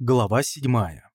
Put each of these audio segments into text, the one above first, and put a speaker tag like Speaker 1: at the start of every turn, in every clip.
Speaker 1: Глава седьмая.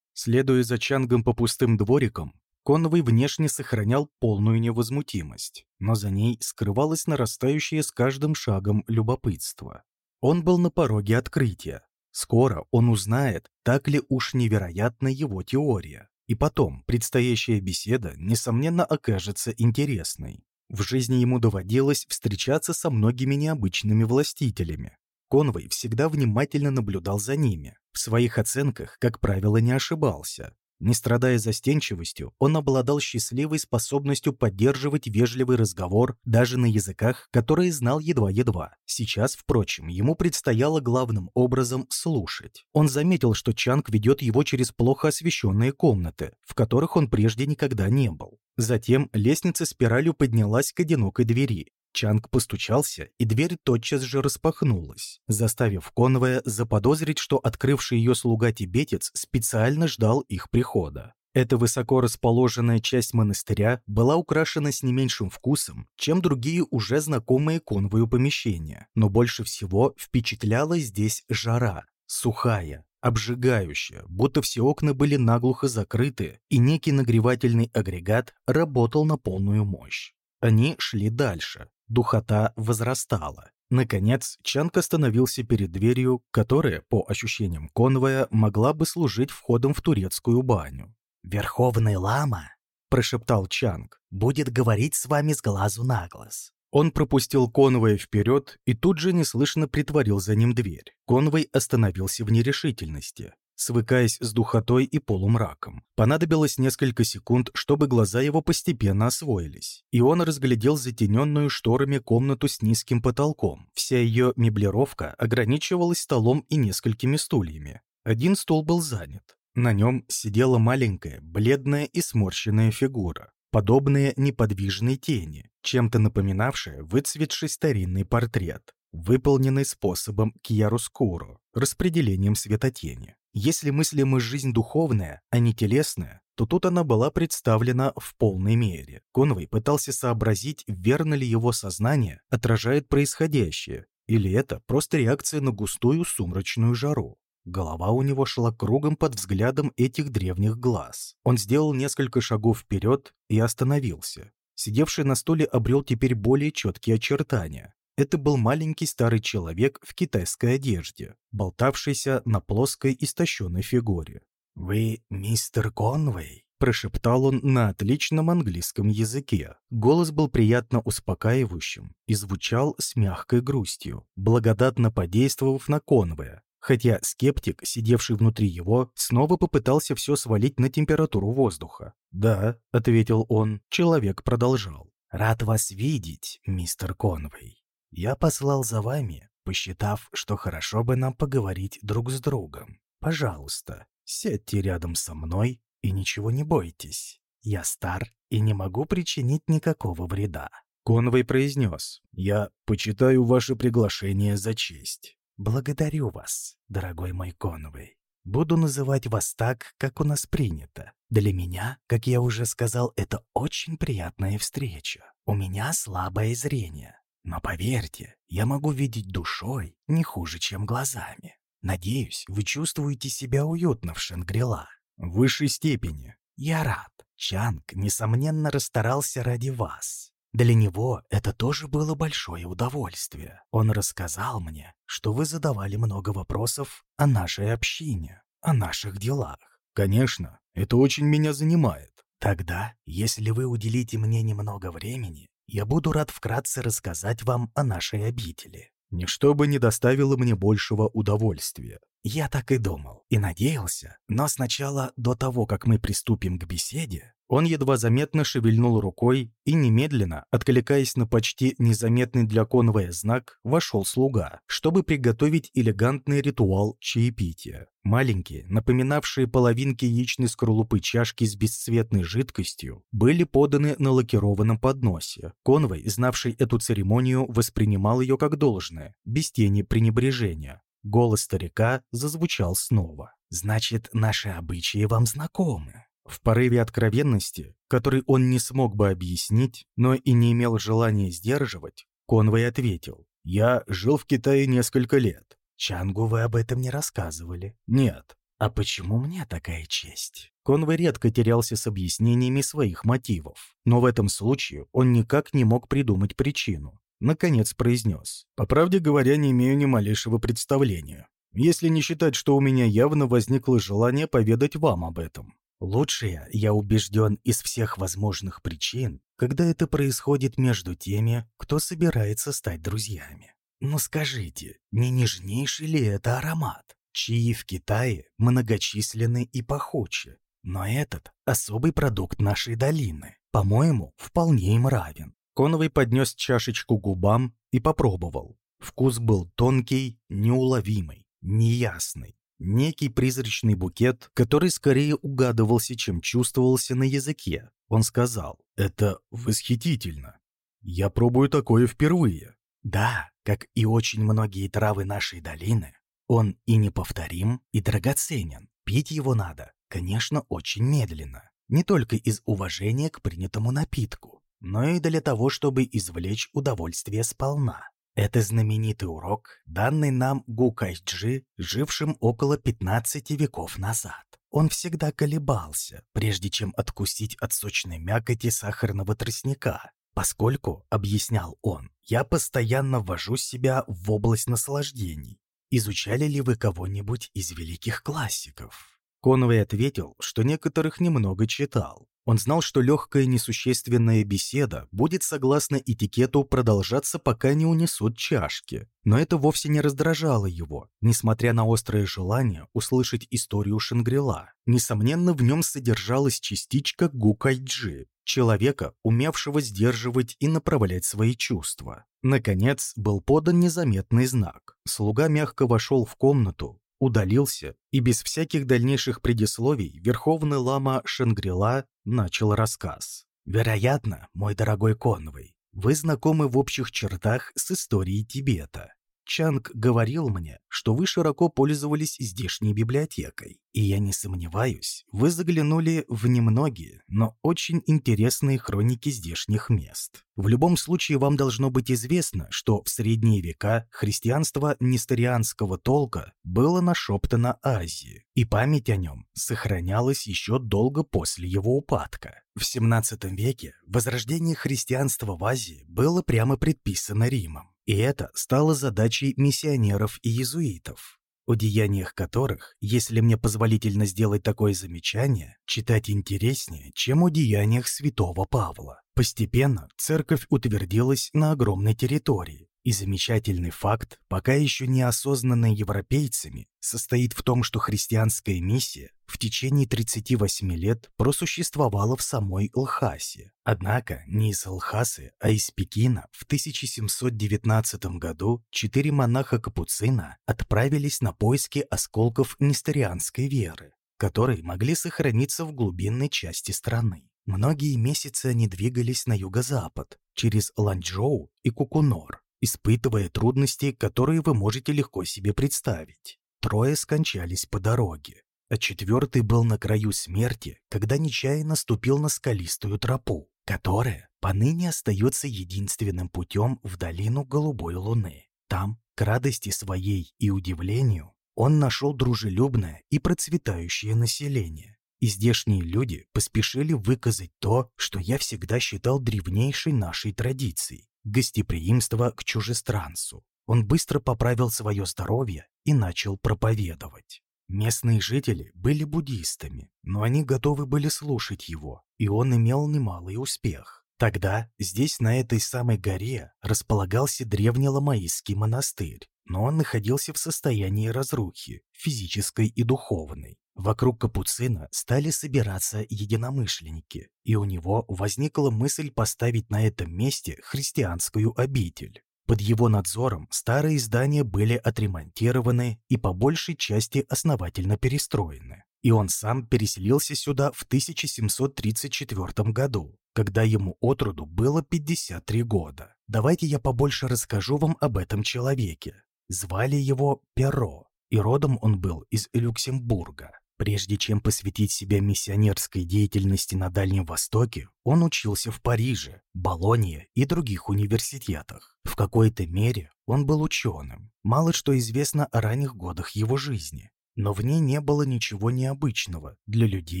Speaker 1: Следуя за Чангом по пустым дворикам, Коновый внешне сохранял полную невозмутимость, но за ней скрывалось нарастающее с каждым шагом любопытство. Он был на пороге открытия. Скоро он узнает, так ли уж невероятна его теория. И потом, предстоящая беседа, несомненно, окажется интересной. В жизни ему доводилось встречаться со многими необычными властителями, Конвой всегда внимательно наблюдал за ними. В своих оценках, как правило, не ошибался. Не страдая застенчивостью, он обладал счастливой способностью поддерживать вежливый разговор даже на языках, которые знал едва-едва. Сейчас, впрочем, ему предстояло главным образом слушать. Он заметил, что Чанг ведет его через плохо освещенные комнаты, в которых он прежде никогда не был. Затем лестница спиралью поднялась к одинокой двери, Чанг постучался, и дверь тотчас же распахнулась, заставив Конвоя заподозрить, что открывший ее слуга-тибетец специально ждал их прихода. Эта высоко расположенная часть монастыря была украшена с не меньшим вкусом, чем другие уже знакомые конвою помещения, но больше всего впечатляла здесь жара, сухая, обжигающая, будто все окна были наглухо закрыты, и некий нагревательный агрегат работал на полную мощь. Они шли дальше, Духота возрастала. Наконец, Чанг остановился перед дверью, которая, по ощущениям конвоя, могла бы служить входом в турецкую баню.
Speaker 2: «Верховный лама», — прошептал Чанг, — «будет говорить с вами с глазу на глаз».
Speaker 1: Он пропустил конвоя вперед и тут же неслышно притворил за ним дверь. Конвой остановился в нерешительности свыкаясь с духотой и полумраком. Понадобилось несколько секунд, чтобы глаза его постепенно освоились, и он разглядел затененную шторами комнату с низким потолком. Вся ее меблировка ограничивалась столом и несколькими стульями. Один стул был занят. На нем сидела маленькая, бледная и сморщенная фигура, подобная неподвижной тени, чем-то напоминавшая выцветший старинный портрет, выполненный способом кьяроскуро, распределением светотени. Если мыслим жизнь духовная, а не телесная, то тут она была представлена в полной мере. Конвой пытался сообразить, верно ли его сознание отражает происходящее, или это просто реакция на густую сумрачную жару. Голова у него шла кругом под взглядом этих древних глаз. Он сделал несколько шагов вперед и остановился. Сидевший на стуле обрел теперь более четкие очертания. Это был маленький старый человек в китайской одежде, болтавшийся на плоской истощенной фигуре.
Speaker 2: «Вы мистер Конвей?»
Speaker 1: – прошептал он на отличном английском языке. Голос был приятно успокаивающим и звучал с мягкой грустью, благодатно подействовав на Конвея, хотя скептик, сидевший внутри его, снова попытался все свалить на температуру воздуха. «Да», — ответил он, человек продолжал.
Speaker 2: «Рад вас видеть, мистер Конвей. Я послал за вами, посчитав, что хорошо бы нам поговорить друг с другом. Пожалуйста, сядьте рядом со мной и ничего не бойтесь. Я стар и не могу причинить никакого вреда».
Speaker 1: Конвой произнес, «Я почитаю ваше приглашение за честь».
Speaker 2: «Благодарю вас, дорогой мой Конвей. Буду называть вас так, как у нас принято. Для меня, как я уже сказал, это очень приятная встреча. У меня слабое зрение. Но поверьте, я могу видеть душой не хуже, чем глазами. Надеюсь, вы чувствуете себя уютно в Шангрила.
Speaker 1: В высшей степени.
Speaker 2: Я рад. Чанг, несомненно, расстарался ради вас. Для него это тоже было большое удовольствие. Он рассказал мне, что вы задавали много вопросов о нашей общине, о наших делах.
Speaker 1: Конечно, это очень меня занимает.
Speaker 2: Тогда, если вы уделите мне немного времени, я буду рад вкратце рассказать вам о нашей обители.
Speaker 1: Ничто бы не доставило мне большего удовольствия.
Speaker 2: Я так и думал, и надеялся, но сначала, до того, как мы приступим к беседе,
Speaker 1: он едва заметно шевельнул рукой и немедленно, откликаясь на почти незаметный для конвоя знак, вошел слуга, чтобы приготовить элегантный ритуал чаепития. Маленькие, напоминавшие половинки яичной скорлупы чашки с бесцветной жидкостью, были поданы на лакированном подносе. Конвой, знавший эту церемонию, воспринимал ее как должное, без тени пренебрежения. Голос старика зазвучал снова.
Speaker 2: «Значит, наши обычаи вам знакомы?»
Speaker 1: В порыве откровенности, который он не смог бы объяснить, но и не имел желания сдерживать, Конвой ответил, «Я жил в Китае несколько лет.
Speaker 2: Чангу вы об этом не рассказывали.
Speaker 1: Нет.
Speaker 2: А почему мне такая честь?
Speaker 1: Конвой редко терялся с объяснениями своих мотивов, но в этом случае он никак не мог придумать причину. Наконец произнес. «По правде говоря, не имею ни малейшего представления, если не считать, что у меня явно возникло желание поведать вам об этом.
Speaker 2: Лучшее, я убежден, из всех возможных причин, когда это происходит между теми, кто собирается стать друзьями. Но скажите, не нежнейший ли это аромат? Чаи в Китае многочисленны и пахучи, но этот — особый продукт нашей долины. По-моему, вполне им равен.
Speaker 1: Коновый поднес чашечку губам и попробовал. Вкус был тонкий, неуловимый, неясный. Некий призрачный букет, который скорее угадывался, чем чувствовался на языке. Он сказал, «Это восхитительно. Я пробую такое впервые».
Speaker 2: Да, как и очень многие травы нашей долины, он и неповторим, и драгоценен. Пить его надо, конечно, очень медленно. Не только из уважения к принятому напитку, но и для того, чтобы извлечь удовольствие сполна. Это знаменитый урок, данный нам Гу Кайджи, жившим около 15 веков назад. Он всегда колебался, прежде чем откусить от сочной мякоти сахарного тростника, поскольку, объяснял он, я постоянно ввожу себя в область наслаждений. Изучали ли вы кого-нибудь из великих классиков?
Speaker 1: Коновый ответил, что некоторых немного читал, он знал, что легкая несущественная беседа будет, согласно этикету, продолжаться, пока не унесут чашки. Но это вовсе не раздражало его, несмотря на острое желание услышать историю Шангрила. Несомненно, в нем содержалась частичка Гукайджи, человека, умевшего сдерживать и направлять свои чувства. Наконец, был подан незаметный знак. Слуга мягко вошел в комнату, удалился, и без всяких дальнейших предисловий Верховный Лама Шангрила начал рассказ.
Speaker 2: «Вероятно, мой дорогой Конвой, вы знакомы в общих чертах с историей Тибета. Чанг говорил мне, что вы широко пользовались здешней библиотекой, и я не сомневаюсь, вы заглянули в немногие, но очень интересные хроники здешних мест. В любом случае вам должно быть известно, что в средние века христианство несторианского толка было нашептано Азии, и память о нем сохранялась еще долго после его упадка. В XVII веке возрождение христианства в Азии было прямо предписано Римом. И это стало задачей миссионеров и иезуитов, о деяниях которых, если мне позволительно сделать такое замечание, читать интереснее, чем о деяниях святого Павла. Постепенно церковь утвердилась на огромной территории, и замечательный факт, пока еще не осознанный европейцами, состоит в том, что христианская миссия в течение 38 лет просуществовала в самой Лхасе. Однако не из Лхасы, а из Пекина в 1719 году четыре монаха-капуцина отправились на поиски осколков несторианской веры, которые могли сохраниться в глубинной части страны. Многие месяцы они двигались на юго-запад, через Ланчжоу и Кукунор, испытывая трудности, которые вы можете легко себе представить. Трое скончались по дороге, а четвертый был на краю смерти, когда нечаянно ступил на скалистую тропу, которая поныне остается единственным путем в долину Голубой Луны. Там, к радости своей и удивлению, он нашел дружелюбное и процветающее население. И здешние люди поспешили выказать то, что я всегда считал древнейшей нашей традицией гостеприимство к чужестранцу. Он быстро поправил свое здоровье и начал проповедовать. Местные жители были буддистами, но они готовы были слушать его, и он имел немалый успех. Тогда здесь, на этой самой горе, располагался древний ламаистский монастырь, но он находился в состоянии разрухи, физической и духовной. Вокруг Капуцина стали собираться единомышленники, и у него возникла мысль поставить на этом месте христианскую обитель. Под его надзором старые здания были отремонтированы и по большей части основательно перестроены. И он сам переселился сюда в 1734 году, когда ему от роду было 53 года. Давайте я побольше расскажу вам об этом человеке. Звали его Перо, и родом он был из Люксембурга. Прежде чем посвятить себя миссионерской деятельности на Дальнем Востоке, он учился в Париже, Болонье и других университетах. В какой-то мере он был ученым. Мало что известно о ранних годах его жизни, но в ней не было ничего необычного для людей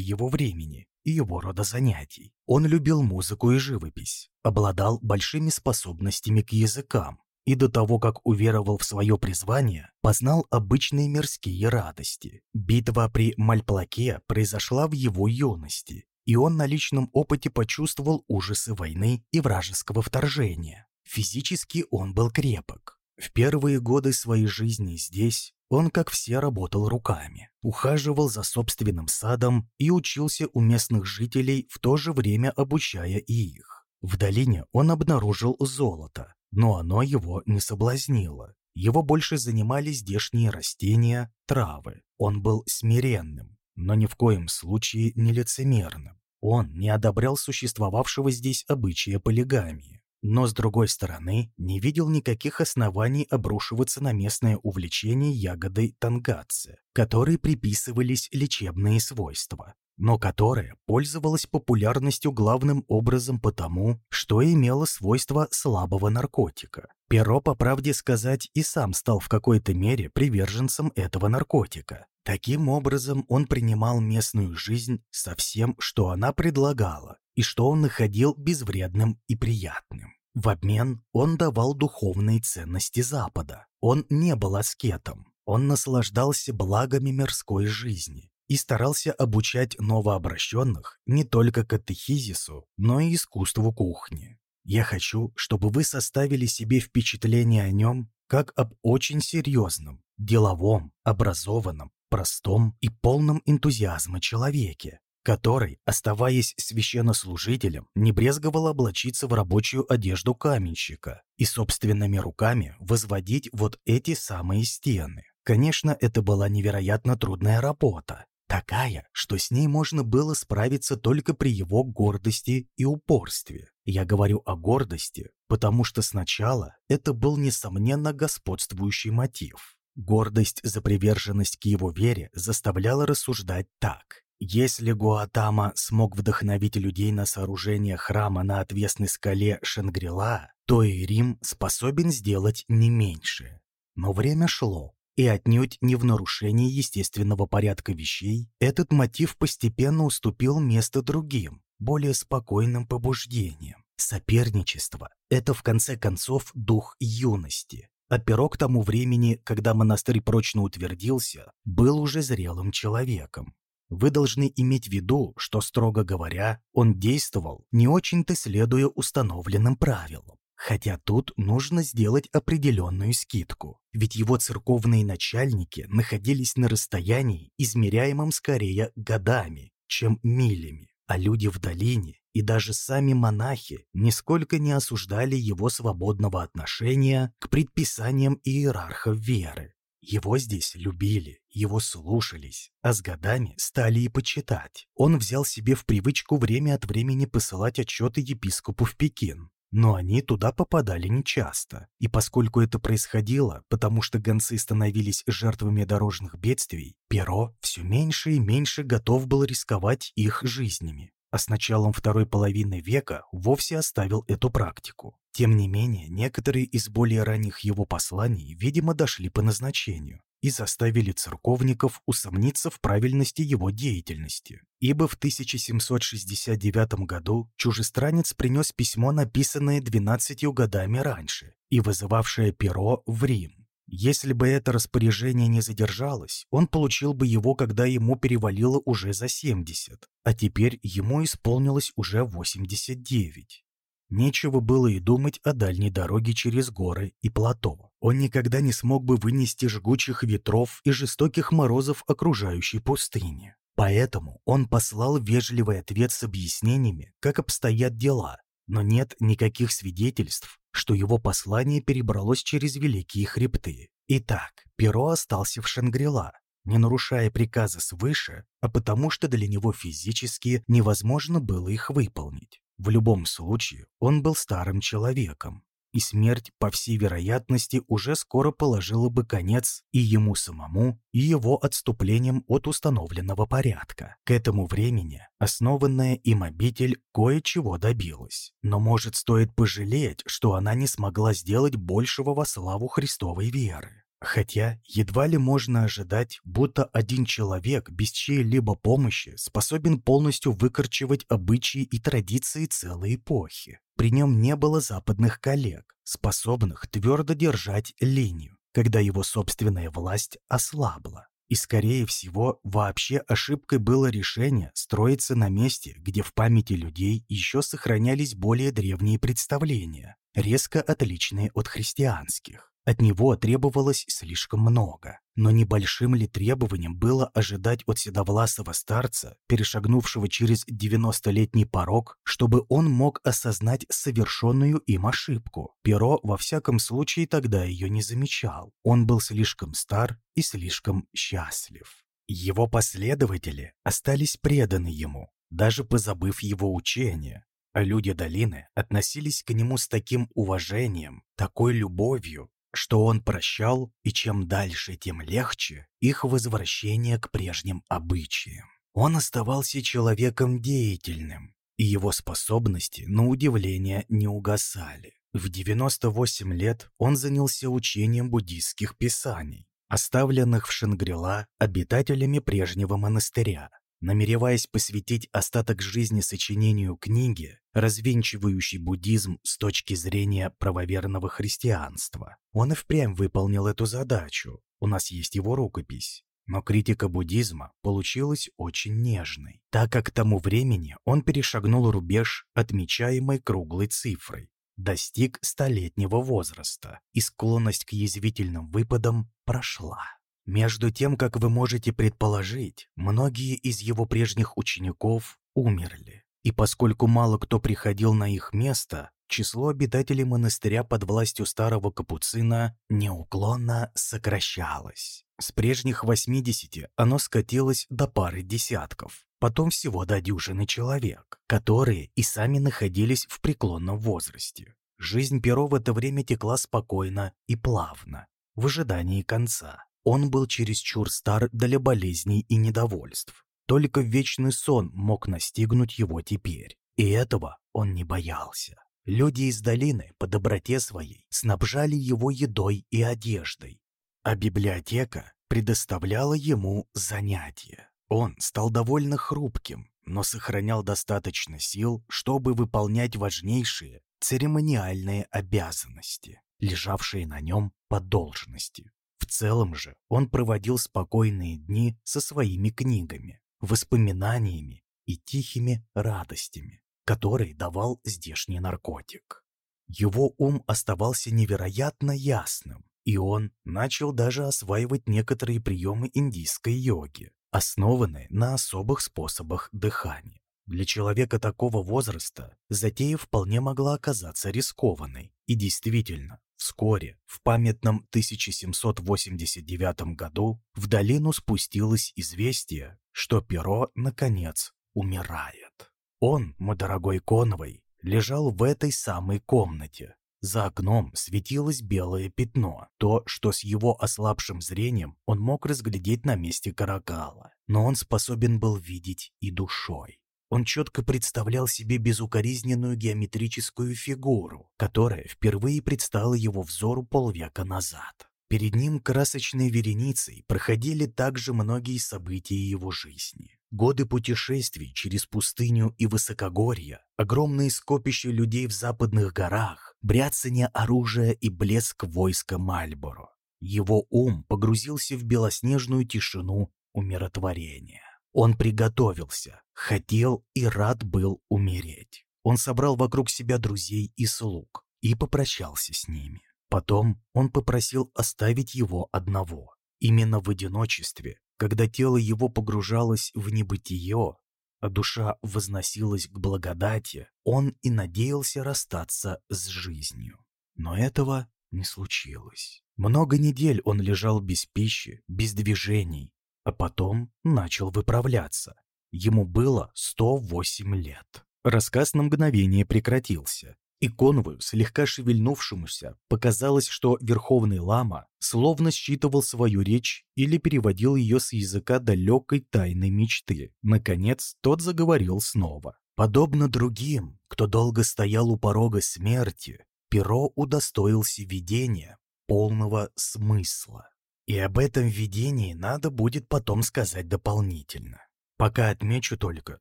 Speaker 2: его времени и его рода занятий. Он любил музыку и живопись, обладал большими способностями к языкам, и до того, как уверовал в свое призвание, познал обычные мирские радости. Битва при Мальплаке произошла в его юности, и он на личном опыте почувствовал ужасы войны и вражеского вторжения. Физически он был крепок. В первые годы своей жизни здесь он, как все, работал руками, ухаживал за собственным садом и учился у местных жителей, в то же время обучая и их. В долине он обнаружил золото, но оно его не соблазнило. Его больше занимали здешние растения, травы. Он был смиренным, но ни в коем случае не лицемерным. Он не одобрял существовавшего здесь обычая полигамии, но, с другой стороны, не видел никаких оснований обрушиваться на местное увлечение ягодой тангатсе, которой приписывались лечебные свойства но которая пользовалась популярностью главным образом потому, что имела свойства слабого наркотика. Перо, по правде сказать, и сам стал в какой-то мере приверженцем этого наркотика. Таким образом, он принимал местную жизнь со всем, что она предлагала, и что он находил безвредным и приятным. В обмен он давал духовные ценности Запада. Он не был аскетом. Он наслаждался благами мирской жизни, и старался обучать новообращенных не только катехизису, но и искусству кухни. Я хочу, чтобы вы составили себе впечатление о нем как об очень серьезном, деловом, образованном, простом и полном энтузиазма человеке, который, оставаясь священнослужителем, не брезговал облачиться в рабочую одежду каменщика и собственными руками возводить вот эти самые стены. Конечно, это была невероятно трудная работа, Такая, что с ней можно было справиться только при его гордости и упорстве. Я говорю о гордости, потому что сначала это был, несомненно, господствующий мотив. Гордость за приверженность к его вере заставляла рассуждать так. Если Гуатама смог вдохновить людей на сооружение храма на отвесной скале Шангрила, то и Рим способен сделать не меньше. Но время шло, и отнюдь не в нарушении естественного порядка вещей, этот мотив постепенно уступил место другим, более спокойным побуждениям. Соперничество – это в конце концов дух юности. А Перо тому времени, когда монастырь прочно утвердился, был уже зрелым человеком. Вы должны иметь в виду, что, строго говоря, он действовал, не очень-то следуя установленным правилам. Хотя тут нужно сделать определенную скидку, ведь его церковные начальники находились на расстоянии, измеряемом скорее годами, чем милями, а люди в долине и даже сами монахи нисколько не осуждали его свободного отношения к предписаниям иерархов веры. Его здесь любили, его слушались, а с годами стали и почитать. Он взял себе в привычку время от времени посылать отчеты епископу в Пекин, но они туда попадали нечасто. И поскольку это происходило, потому что гонцы становились жертвами дорожных бедствий, Перо все меньше и меньше готов был рисковать их жизнями а с началом второй половины века вовсе оставил эту практику. Тем не менее, некоторые из более ранних его посланий, видимо, дошли по назначению и заставили церковников усомниться в правильности его деятельности. Ибо в 1769 году чужестранец принес письмо, написанное 12 годами раньше и вызывавшее перо в Рим. Если бы это распоряжение не задержалось, он получил бы его, когда ему перевалило уже за 70, а теперь ему исполнилось уже 89. Нечего было и думать о дальней дороге через горы и плато. Он никогда не смог бы вынести жгучих ветров и жестоких морозов окружающей пустыни. Поэтому он послал вежливый ответ с объяснениями, как обстоят дела, но нет никаких свидетельств, что его послание перебралось через великие хребты. Итак, Перо остался в Шангрила, не нарушая приказа свыше, а потому что для него физически невозможно было их выполнить. В любом случае, он был старым человеком.
Speaker 1: и смерть, по всей вероятности, уже скоро положила бы конец и ему самому, и его отступлением от установленного порядка. К этому времени основанная им обитель кое-чего добилась. Но, может, стоит пожалеть, что она не смогла сделать большего во славу Христовой веры. Хотя едва ли можно ожидать, будто один человек без чьей-либо помощи способен полностью выкорчевать обычаи и традиции целой эпохи. При нем не было западных коллег, способных твердо держать линию, когда его собственная власть ослабла. И, скорее всего, вообще ошибкой было решение строиться на месте, где в памяти людей еще сохранялись более древние представления, резко отличные от христианских. От него требовалось слишком много. Но небольшим ли требованием было ожидать от седовласого старца, перешагнувшего через 90-летний порог, чтобы он мог осознать совершенную им ошибку? Перо, во всяком случае, тогда ее не замечал. Он был слишком стар и слишком счастлив. Его последователи остались преданы ему, даже позабыв его учение, а люди долины относились к нему с таким уважением, такой любовью, что он прощал, и чем дальше, тем легче их возвращение к прежним обычаям. Он оставался человеком деятельным, и его способности, на удивление, не угасали. В 98 лет он занялся учением буддийских писаний, оставленных в Шангрила обитателями прежнего монастыря, намереваясь посвятить остаток жизни сочинению книги, развенчивающей буддизм с точки зрения правоверного христианства. Он и впрямь выполнил эту задачу. У нас есть его рукопись. Но критика буддизма получилась очень нежной, так как к тому времени он перешагнул рубеж, отмечаемый круглой цифрой, достиг столетнего возраста, и склонность к язвительным выпадам прошла. Между тем, как вы можете предположить, многие из его прежних учеников умерли. И поскольку мало кто приходил на их место, число обитателей монастыря под властью старого капуцина неуклонно сокращалось. С прежних 80 оно скатилось до пары десятков, потом всего до дюжины человек, которые и сами находились в преклонном возрасте. Жизнь Перо в это время текла спокойно и плавно, в ожидании конца. Он был чересчур стар для болезней и недовольств. Только вечный сон мог настигнуть его теперь. И этого он не боялся. Люди из долины по доброте своей снабжали его едой и одеждой, а библиотека предоставляла ему занятия. Он стал довольно хрупким, но сохранял достаточно сил, чтобы выполнять важнейшие церемониальные обязанности, лежавшие на нем по должности. В целом же он проводил спокойные дни со своими книгами, воспоминаниями и тихими радостями, которые давал здешний наркотик. Его ум оставался невероятно ясным, и он начал даже осваивать некоторые приемы индийской йоги, основанные на особых способах дыхания. Для человека такого возраста затея вполне могла оказаться рискованной, и действительно, Вскоре, в памятном 1789 году, в долину спустилось известие, что перо, наконец, умирает. Он, мой дорогой Коновой, лежал в этой самой комнате. За окном светилось белое пятно, то, что с его ослабшим зрением он мог разглядеть на месте каракала. Но он способен был видеть и душой. Он четко представлял себе безукоризненную геометрическую фигуру, которая впервые предстала его взору полвека назад. Перед ним красочной вереницей проходили также многие события его жизни. Годы путешествий через пустыню и высокогорья, огромные скопища людей в западных горах, бряцание оружия и блеск войска Мальборо. Его ум погрузился в белоснежную тишину умиротворения. Он приготовился, хотел и рад был умереть. Он собрал вокруг себя друзей и слуг и попрощался с ними. Потом он попросил оставить его одного. Именно в одиночестве, когда тело его погружалось в небытие, а душа возносилась к благодати, он и надеялся расстаться с жизнью. Но этого не случилось. Много недель он лежал без пищи, без движений, а потом начал выправляться. Ему было 108 лет. Рассказ на мгновение прекратился, и Конвою, слегка шевельнувшемуся, показалось, что Верховный Лама словно считывал свою речь или переводил ее с языка далекой тайной мечты. Наконец, тот заговорил снова.
Speaker 2: Подобно другим, кто долго стоял у порога смерти, Перо удостоился видения полного смысла. И об этом видении надо будет потом сказать дополнительно. Пока отмечу только,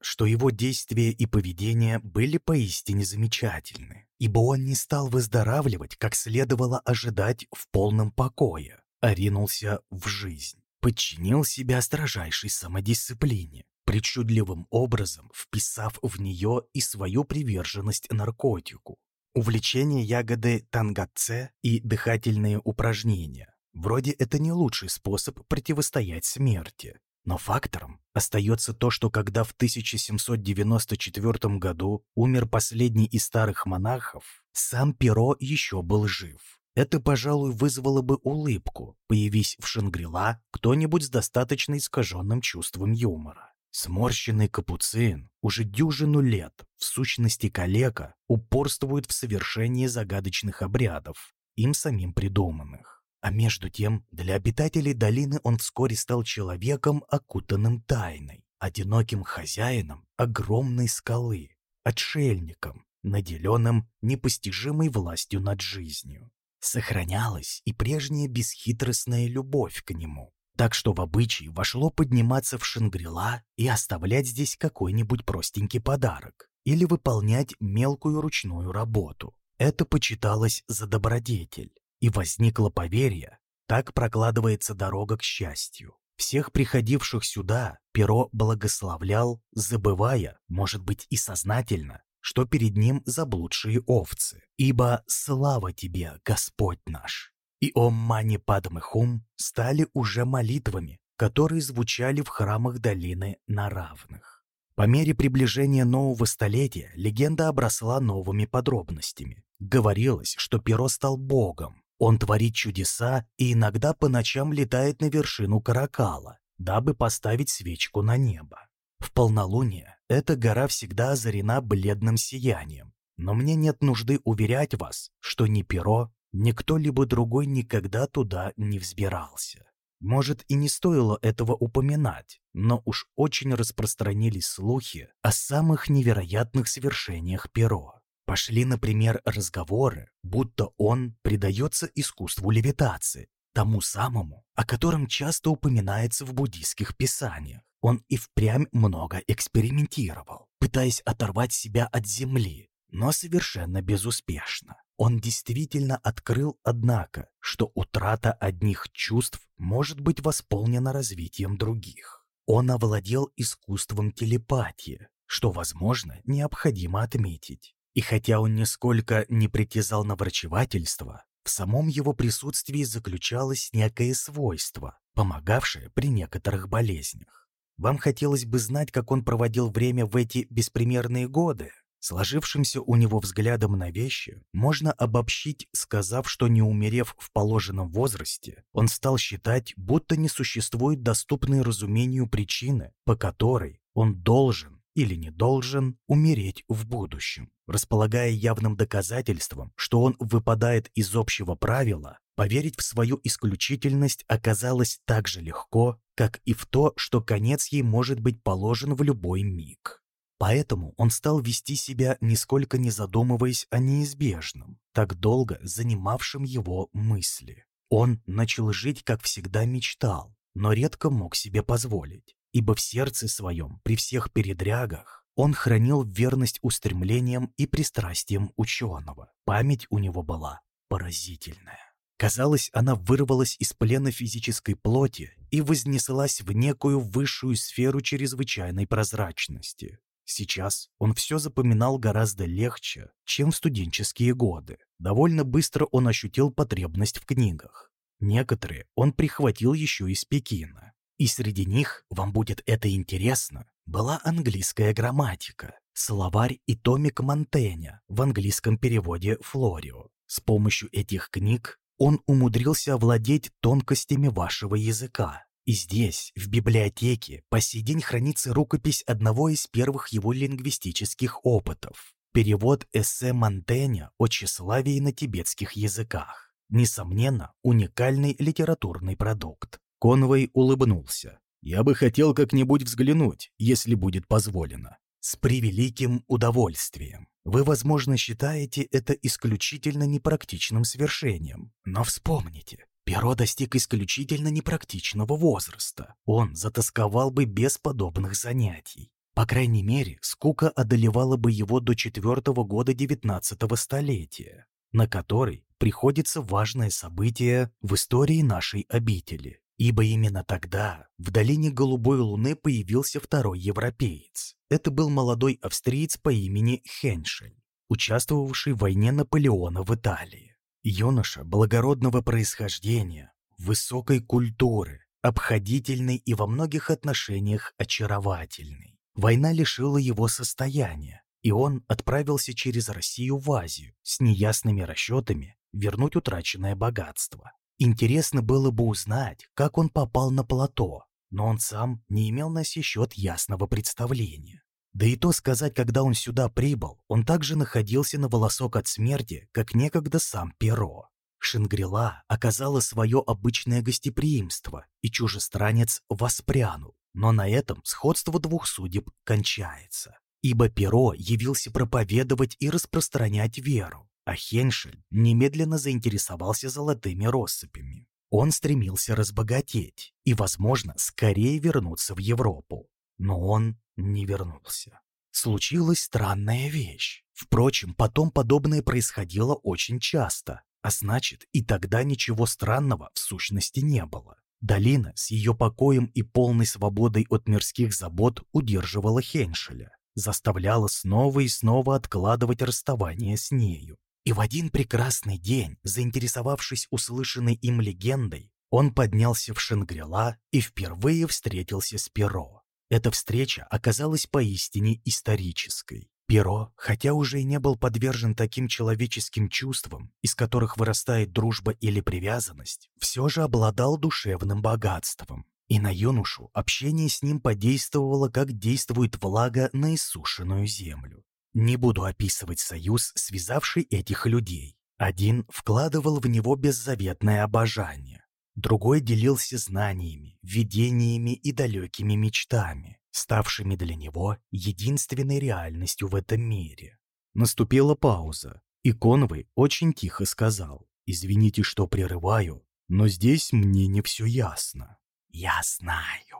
Speaker 2: что его действия и поведение были поистине замечательны, ибо он не стал выздоравливать, как следовало ожидать, в полном покое, а ринулся в жизнь, подчинил себя строжайшей самодисциплине, причудливым образом вписав в нее и свою приверженность наркотику, увлечение ягоды тангатце и дыхательные упражнения. Вроде это не лучший способ противостоять смерти, но фактором остается то, что когда в 1794 году умер последний из старых монахов, сам Перо еще был жив. Это, пожалуй, вызвало бы улыбку, появись в Шангрила кто-нибудь с достаточно искаженным чувством юмора. Сморщенный капуцин уже дюжину лет, в сущности калека, упорствует в совершении загадочных обрядов, им самим придуманных. А между тем, для обитателей долины он вскоре стал человеком, окутанным тайной, одиноким хозяином огромной скалы, отшельником, наделенным непостижимой властью над жизнью. Сохранялась и прежняя бесхитростная любовь к нему, так что в обычай вошло подниматься в Шангрила и оставлять здесь какой-нибудь простенький подарок или выполнять мелкую ручную работу. Это почиталось за добродетель и возникло поверье, так прокладывается дорога к счастью. Всех приходивших сюда Перо благословлял, забывая, может быть и сознательно, что перед ним заблудшие овцы. «Ибо слава тебе, Господь наш!» И «Ом Мани Падме Хум» стали уже молитвами, которые звучали в храмах долины на равных. По мере приближения нового столетия легенда обросла новыми подробностями. Говорилось, что Перо стал богом, он творит чудеса и иногда по ночам летает на вершину Каракала, дабы поставить свечку на небо. В полнолуние эта гора всегда озарена бледным сиянием, но мне нет нужды уверять вас, что ни Перо, ни кто-либо другой никогда туда не взбирался. Может, и не стоило этого упоминать, но уж очень распространились слухи о самых невероятных свершениях Перо. Пошли, например, разговоры, будто он предается искусству левитации, тому самому, о котором часто упоминается в буддийских писаниях. Он и впрямь много экспериментировал, пытаясь оторвать себя от земли, но совершенно безуспешно. Он действительно открыл, однако, что утрата одних чувств может быть восполнена развитием других. Он овладел искусством телепатии, что, возможно, необходимо отметить. И хотя он нисколько не притязал на врачевательство, в самом его присутствии заключалось некое свойство, помогавшее при некоторых болезнях. Вам хотелось бы знать, как он проводил время в эти беспримерные годы? Сложившимся у него взглядом на вещи можно обобщить, сказав, что не умерев в положенном возрасте, он стал считать, будто не существует доступной разумению причины, по которой он должен или не должен умереть в будущем. Располагая явным доказательством, что он выпадает из общего правила, поверить в свою исключительность оказалось так же легко, как и в то, что конец ей может быть положен в любой миг. Поэтому он стал вести себя, нисколько не задумываясь о неизбежном, так долго занимавшем его мысли. Он начал жить, как всегда мечтал, но редко мог себе позволить ибо в сердце своем, при всех передрягах, он хранил верность устремлениям и пристрастиям ученого. Память у него была поразительная. Казалось, она вырвалась из плена физической плоти и вознеслась в некую высшую сферу чрезвычайной прозрачности. Сейчас он все запоминал гораздо легче, чем в студенческие годы. Довольно быстро он ощутил потребность в книгах. Некоторые он прихватил еще из Пекина. И среди них, вам будет это интересно, была английская грамматика, словарь и томик Монтеня в английском переводе Флорио. С помощью этих книг он умудрился овладеть тонкостями вашего языка. И здесь, в библиотеке, по сей день хранится рукопись одного из первых его лингвистических опытов. перевод эссе Монтэня о тщеславии на тибетских языках. Несомненно, уникальный литературный продукт.
Speaker 1: Конвой улыбнулся. «Я бы хотел как-нибудь взглянуть, если будет позволено».
Speaker 2: «С превеликим удовольствием. Вы, возможно, считаете это исключительно непрактичным свершением. Но вспомните, Перо достиг исключительно непрактичного возраста. Он затасковал бы без подобных занятий. По крайней мере, скука одолевала бы его до четвертого года девятнадцатого столетия, на который приходится важное событие в истории нашей обители. Ибо именно тогда в долине Голубой Луны появился второй европеец. Это был молодой австриец по имени Хеншель, участвовавший в войне Наполеона в Италии. Юноша благородного происхождения, высокой культуры, обходительный и во многих отношениях очаровательный. Война лишила его состояния, и он отправился через Россию в Азию с неясными расчетами вернуть утраченное богатство. Интересно было бы узнать, как он попал на плато, но он сам не имел на сей счет ясного представления. Да и то сказать, когда он сюда прибыл, он также находился на волосок от смерти, как некогда сам Перо. Шангрила оказала свое обычное гостеприимство, и чужестранец воспрянул. Но на этом сходство двух судеб кончается. Ибо Перо явился проповедовать и распространять веру, а Хеншель немедленно заинтересовался золотыми россыпями. Он стремился разбогатеть и, возможно, скорее вернуться в Европу. Но он не вернулся. Случилась странная вещь. Впрочем, потом подобное происходило очень часто, а значит, и тогда ничего странного в сущности не было. Долина с ее покоем и полной свободой от мирских забот удерживала Хеншеля, заставляла снова и снова откладывать расставание с нею. И в один прекрасный день, заинтересовавшись услышанной им легендой, он поднялся в Шангрила и впервые встретился с Перо. Эта встреча оказалась поистине исторической. Перо, хотя уже и не был подвержен таким человеческим чувствам, из которых вырастает дружба или привязанность, все же обладал душевным богатством. И на юношу общение с ним подействовало, как действует влага на иссушенную землю. Не буду описывать союз, связавший этих людей. Один вкладывал в него беззаветное обожание, Другой делился знаниями, видениями и далекими мечтами, ставшими для него единственной реальностью в этом мире.
Speaker 1: Наступила пауза, и Конвой очень тихо сказал, «Извините, что прерываю, но здесь мне не все ясно».
Speaker 2: «Я знаю».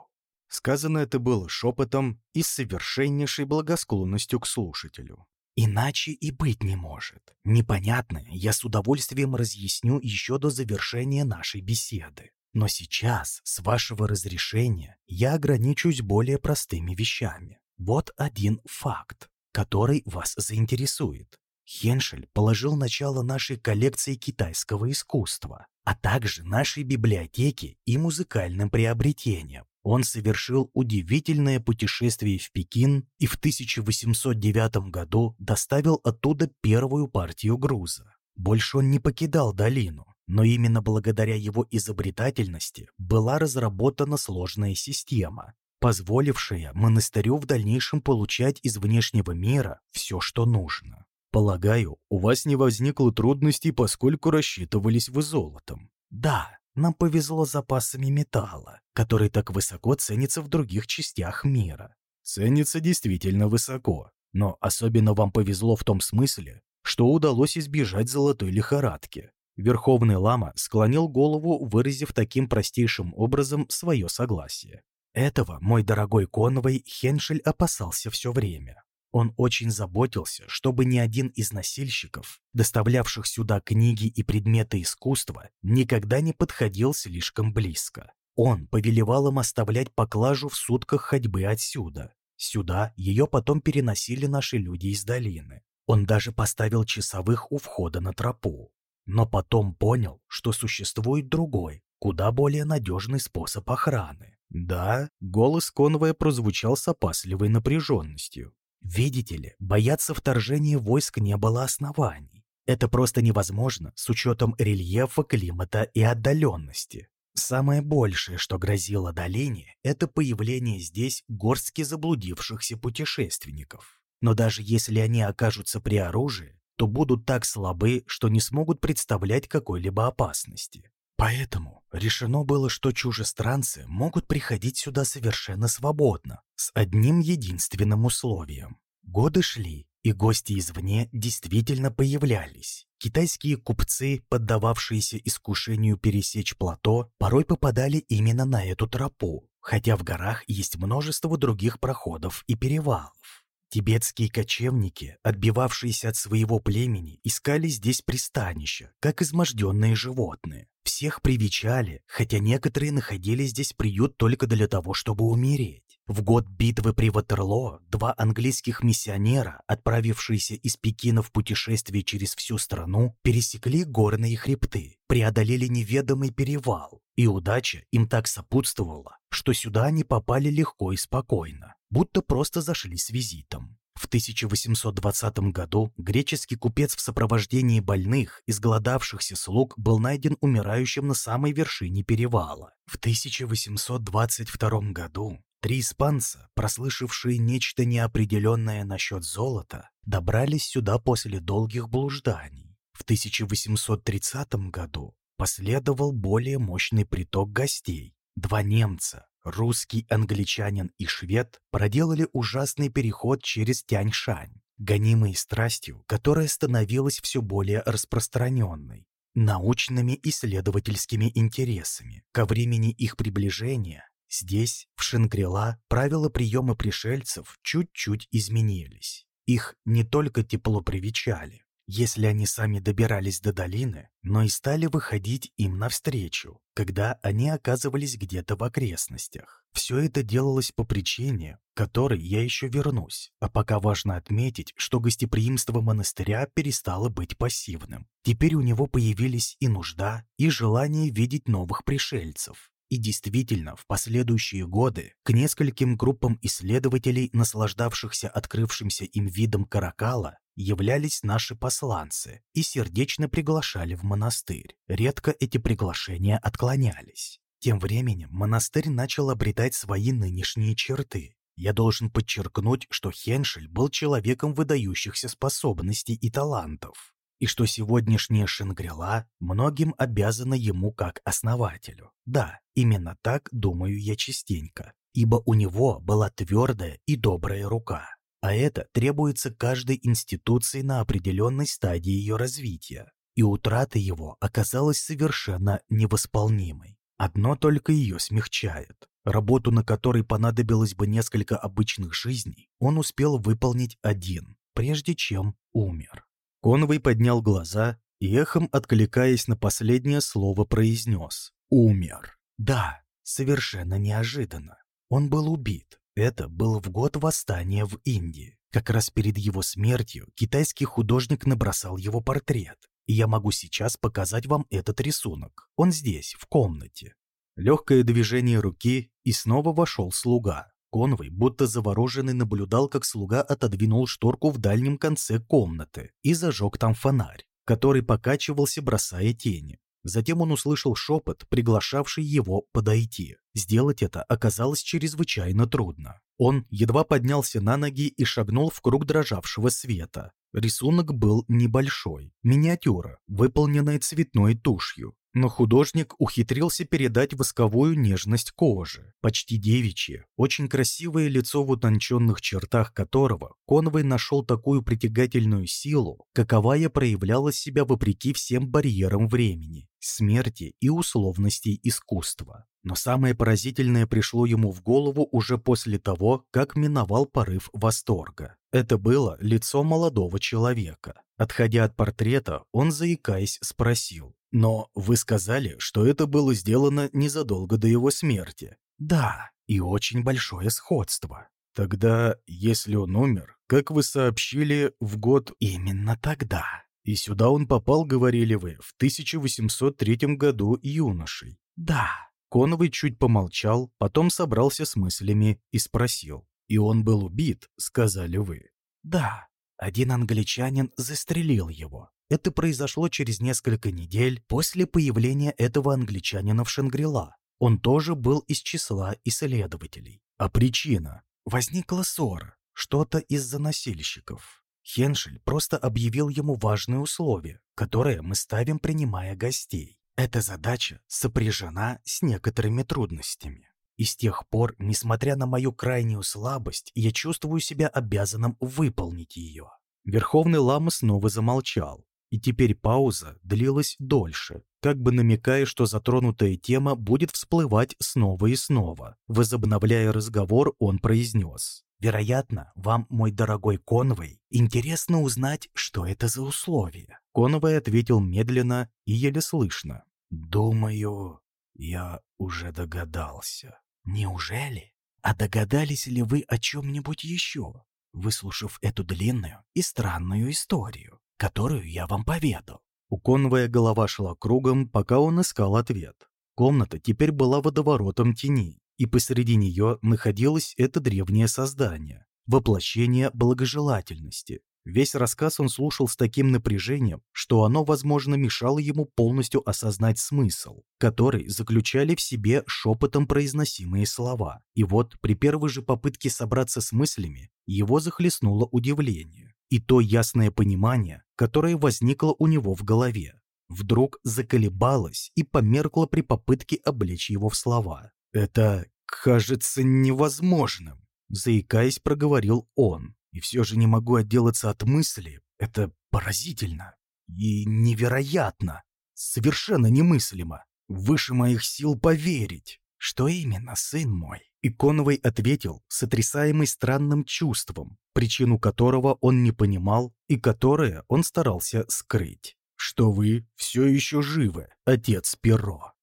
Speaker 1: Сказано это было шепотом и с совершеннейшей благосклонностью к слушателю.
Speaker 2: Иначе и быть не может. Непонятное я с удовольствием разъясню еще до завершения нашей беседы. Но сейчас, с вашего разрешения, я ограничусь более простыми вещами. Вот один факт, который вас заинтересует. Хеншель положил начало нашей коллекции китайского искусства, а также нашей библиотеки и музыкальным приобретениям. Он совершил удивительное путешествие в Пекин и в 1809 году доставил оттуда первую партию груза. Больше он не покидал долину, но именно благодаря его изобретательности была разработана сложная система, позволившая монастырю в дальнейшем получать из внешнего мира все, что нужно.
Speaker 1: Полагаю, у вас не возникло трудностей, поскольку рассчитывались вы золотом.
Speaker 2: Да, нам повезло с запасами металла, который так высоко ценится в других частях мира.
Speaker 1: Ценится действительно высоко, но особенно вам повезло в том смысле, что удалось избежать золотой лихорадки. Верховный лама склонил голову, выразив таким простейшим образом свое согласие.
Speaker 2: Этого, мой дорогой Конвой, Хеншель опасался все время. Он очень заботился, чтобы ни один из носильщиков, доставлявших сюда книги и предметы искусства, никогда не подходил слишком близко. Он повелевал им оставлять поклажу в сутках ходьбы отсюда. Сюда ее потом переносили наши люди из долины. Он даже поставил часовых у входа на тропу. Но потом понял, что существует другой, куда более надежный способ охраны.
Speaker 1: Да, голос Конвоя прозвучал с опасливой напряженностью.
Speaker 2: Видите ли, бояться вторжения войск не было оснований. Это просто невозможно с учетом рельефа, климата и отдаленности. Самое большее, что грозило долине, это появление здесь горстки заблудившихся путешественников. Но даже если они окажутся при оружии, то будут так слабы, что не смогут представлять какой-либо опасности. Поэтому решено было, что чужестранцы могут приходить сюда совершенно свободно, с одним единственным условием. Годы шли, и гости извне действительно появлялись. Китайские купцы, поддававшиеся искушению пересечь плато, порой попадали именно на эту тропу, хотя в горах есть множество других проходов и перевалов. Тибетские кочевники, отбивавшиеся от своего племени, искали здесь пристанища, как изможденные животные. Всех привечали, хотя некоторые находили здесь приют только для того, чтобы умереть. В год битвы при Ватерлоо два английских миссионера, отправившиеся из Пекина в путешествие через всю страну, пересекли горные хребты, преодолели неведомый перевал, и удача им так сопутствовала, что сюда они попали легко и спокойно, будто просто зашли с визитом. В 1820 году греческий купец в сопровождении больных, изголодавшихся слуг, был найден умирающим на самой вершине перевала. В 1822 году три испанца, прослышавшие нечто неопределенное насчет золота, добрались сюда после долгих блужданий. В 1830 году последовал более мощный приток гостей. Два немца, Русский англичанин и швед проделали ужасный переход через Тяньшань, гонимые страстью, которая становилась все более распространенной, научными исследовательскими интересами. Ко времени их приближения здесь, в Шангрила, правила приема пришельцев чуть-чуть изменились. Их не только тепло привечали, если они сами добирались до долины, но и стали выходить им навстречу, когда они оказывались где-то в окрестностях. Все это делалось по причине, которой я еще вернусь, а пока важно отметить, что гостеприимство монастыря перестало быть пассивным. Теперь у него появились и нужда, и желание видеть новых пришельцев. И действительно, в последующие годы к нескольким группам исследователей, наслаждавшихся открывшимся им видом каракала, являлись наши посланцы и сердечно приглашали в монастырь. Редко эти приглашения отклонялись. Тем временем монастырь начал обретать свои нынешние черты. Я должен подчеркнуть, что Хеншель был человеком выдающихся способностей и талантов, и что сегодняшняя Шенгрила многим обязана ему как основателю. Да, именно так думаю я частенько, ибо у него была твердая и добрая рука а это требуется каждой институции на определенной стадии ее развития, и утрата его оказалась совершенно невосполнимой. Одно только ее смягчает. Работу, на которой понадобилось бы несколько обычных жизней, он успел выполнить один, прежде чем умер. Конвой поднял глаза и эхом, откликаясь на последнее слово, произнес «Умер». Да, совершенно неожиданно. Он был убит, это был в год восстания в Индии. Как раз перед его смертью китайский художник набросал его портрет. И я могу сейчас показать вам этот рисунок. Он здесь, в комнате. Легкое движение руки, и снова вошел слуга. Конвой, будто завороженный, наблюдал, как слуга отодвинул шторку в дальнем конце комнаты и зажег там фонарь, который покачивался, бросая тени. Затем он услышал шепот, приглашавший его подойти. Сделать это оказалось чрезвычайно трудно. Он едва поднялся на ноги и шагнул в круг дрожавшего света. Рисунок был небольшой, миниатюра, выполненная цветной тушью. Но художник ухитрился передать восковую нежность кожи, почти девичье, очень красивое лицо в утонченных чертах которого Конвой нашел такую притягательную силу, каковая проявляла себя вопреки всем барьерам времени, смерти и условностей искусства. Но самое поразительное пришло ему в голову уже после того, как миновал порыв восторга. Это было лицо молодого человека. Отходя от портрета, он, заикаясь, спросил. «Но вы сказали, что это было сделано незадолго до его смерти». «Да, и очень большое сходство». «Тогда, если он умер, как вы сообщили, в год...» «Именно тогда». «И сюда он попал, говорили вы, в 1803 году юношей». «Да». Коновый чуть помолчал, потом собрался с мыслями и спросил. «И он был убит, сказали вы?» «Да, один англичанин застрелил его. Это произошло через несколько недель после появления этого англичанина в Шангрила. Он тоже был из числа исследователей. А причина? Возникла ссора. что-то из-за носильщиков. Хеншель просто объявил ему важные условия, которые мы ставим, принимая гостей. Эта задача сопряжена с некоторыми трудностями. И с тех пор, несмотря на мою крайнюю слабость, я чувствую себя обязанным выполнить ее.
Speaker 1: Верховный лама снова замолчал, и теперь пауза длилась дольше, как бы намекая, что затронутая тема будет всплывать снова и снова. Возобновляя разговор, он произнес.
Speaker 2: «Вероятно, вам, мой дорогой Конвей, интересно узнать, что это за условия».
Speaker 1: Конвей ответил медленно и еле слышно.
Speaker 2: «Думаю, я уже догадался». «Неужели? А догадались ли вы о чем-нибудь еще, выслушав эту длинную и странную историю, которую я вам поведал?»
Speaker 1: У Конвоя голова шла кругом, пока он искал ответ. Комната теперь была водоворотом теней, и посреди нее находилось это древнее создание, воплощение благожелательности, Весь рассказ он слушал с таким напряжением, что оно, возможно, мешало ему полностью осознать смысл, который заключали в себе шепотом произносимые слова. И вот при первой же попытке собраться с мыслями его захлестнуло удивление и то ясное понимание, которое возникло у него в голове. Вдруг заколебалось и померкло при попытке облечь его в слова. «Это кажется невозможным», — заикаясь, проговорил он. И все же не могу отделаться от мысли. Это поразительно и невероятно, совершенно немыслимо. Выше моих сил поверить.
Speaker 2: Что именно, сын мой?
Speaker 1: Иконовый ответил, сотрясаемый странным чувством, причину которого он не понимал и которое он старался скрыть. Что вы все еще живы, отец Перо.